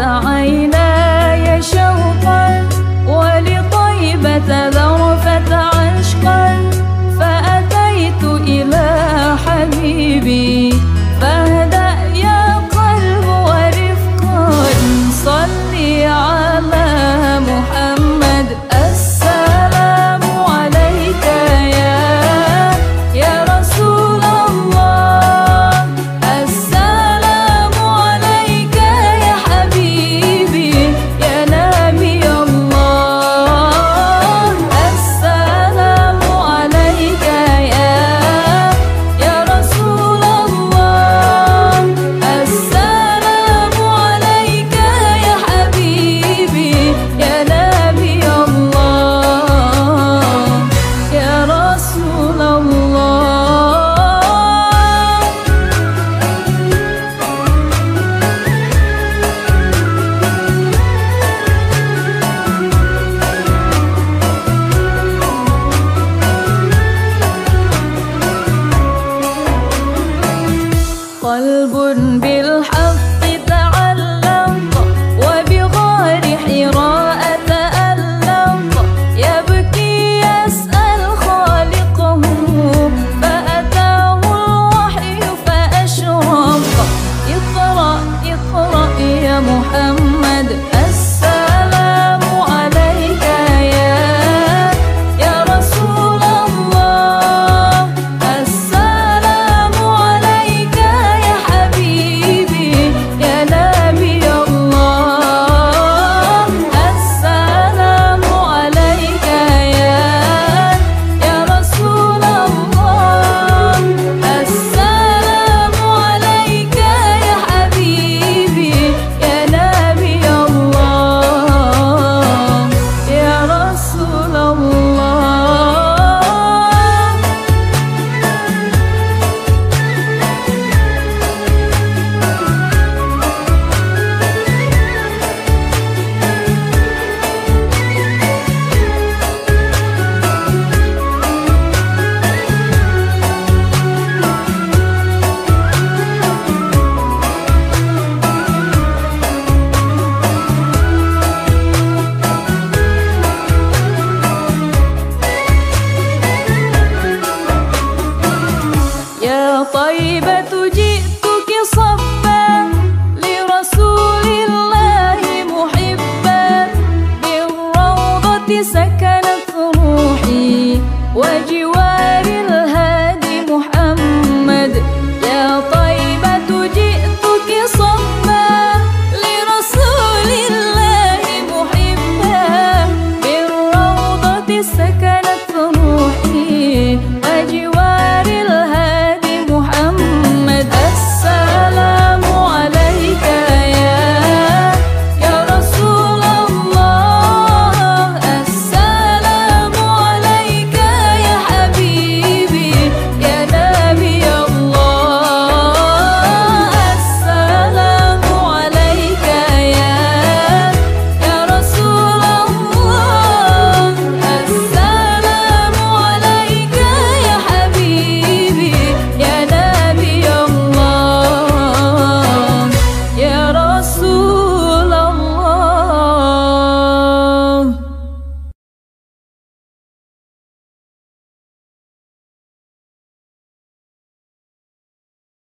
عينا قلب بي